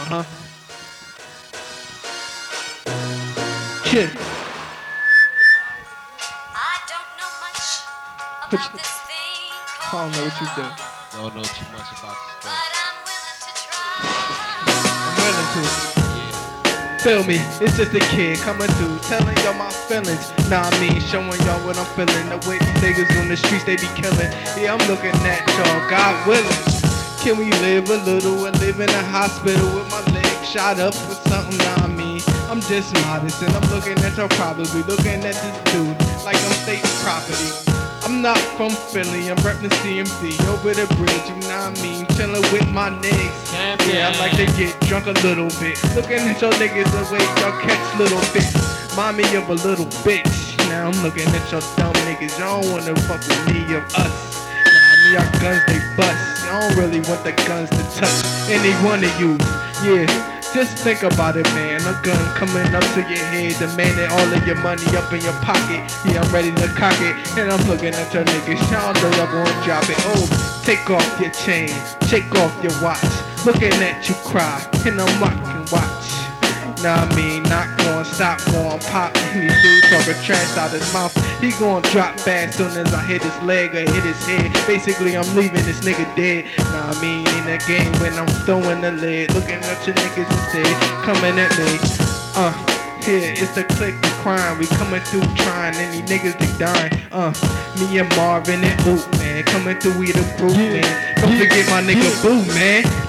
Uh huh. Kid. I don't know much about you- this thing I don't know what you do. Don't know too much about this but thing. I'm willing to try. I'm willing to. Feel me, it's just a kid coming through, telling y'all my feelings. Nah, I mean, showing y'all what I'm feeling. The way these niggas on the streets, they be killing. Yeah, I'm looking at y'all, God willing. Can we live a little and live in a hospital with my leg shot up for something? Nah, me? I'm just modest and I'm looking at y'all probably looking at this dude like I'm state property. I'm not from Philly, I'm reppin' CMD over the bridge, you know what I mean? Chillin' with my niggas. Yeah, I like to get drunk a little bit. Looking at your niggas the way y'all catch little. Mind me of a little bitch. Now I'm looking at your dumb niggas. Y'all don't wanna fuck with me or us. Nah, me, our guns they bust. I don't really want the guns to touch any one of you. Yeah. Just think about it, man. A gun coming up to your head, demanding all of your money up in your pocket. Yeah, I'm ready to cock it, and I'm looking at your niggas. Y'all know gonna drop it. Oh, take off your chain, take off your watch. Looking at you cry, and I'm rocking watch. Nah, I mean, not stop, going pop. Any dude talking trash out his mouth, he gonna drop fast soon as I hit his leg or hit his head. Basically, I'm leaving this nigga dead. Nah, I mean, in the game when I'm throwing the lead, looking at your niggas instead, coming at me. Uh, here, it's the click of crime. We coming through trying, any niggas they dying. Uh, me and Marvin and Oop, man, coming through we the Yeah, man. Don't forget my nigga yeah. Boo, man.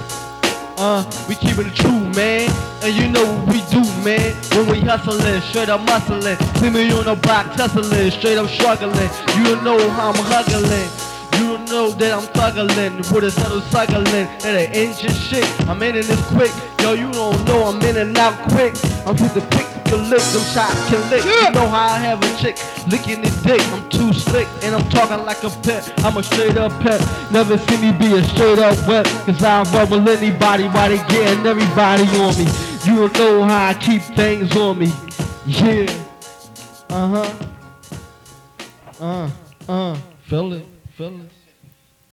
Uh, we keeping it true, man. And you know what we do, man. When we hustling, straight up muscling. See me on the block, tussling, straight up struggling. You don't know how I'm huggling. You don't know that I'm thuggling with a subtle cycling and an engine shit. I'm in this quick. Yo, you don't know I'm in and out quick. I'm with the pick can lick, them shots can lick. You know how I have a chick licking the dick. I'm too slick and I'm talking like a pet. I'm a straight up pet. Never see me be a straight up wet. Cause I don't run with anybody while they getting everybody on me. You don't know how I keep things on me. Yeah. Uh huh. Uh, uh. Feel it, feel it.